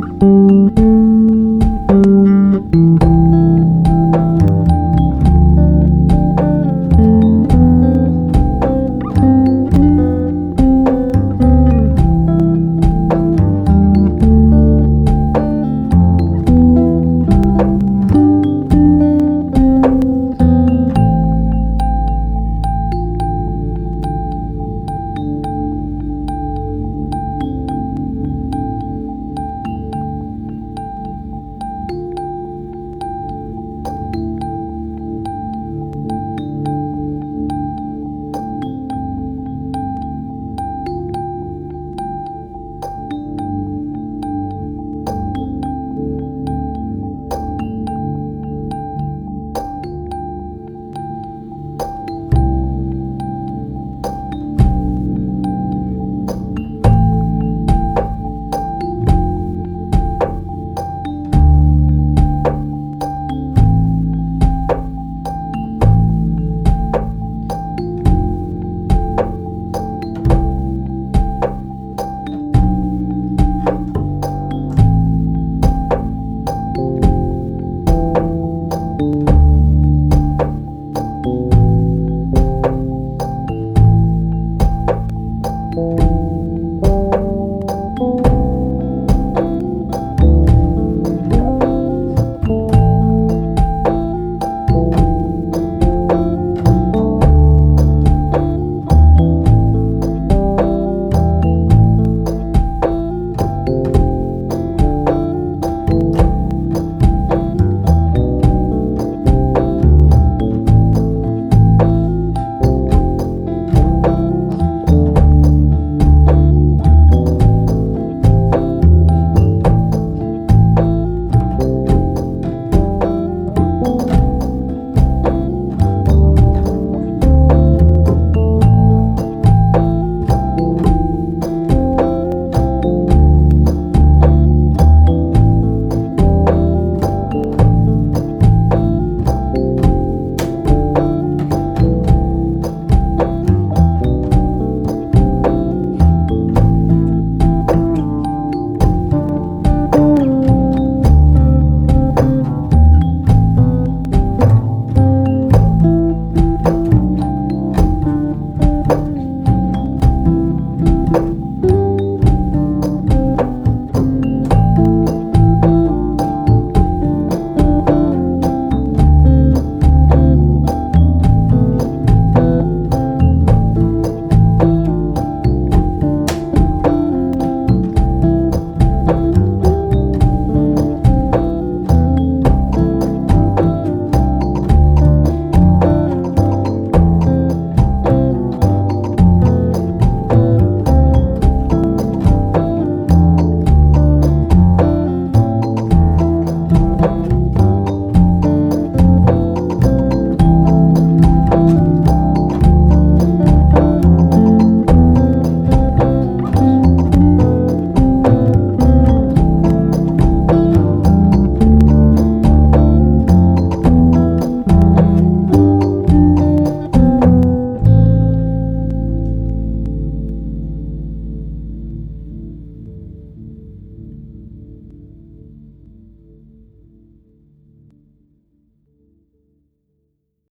Bye.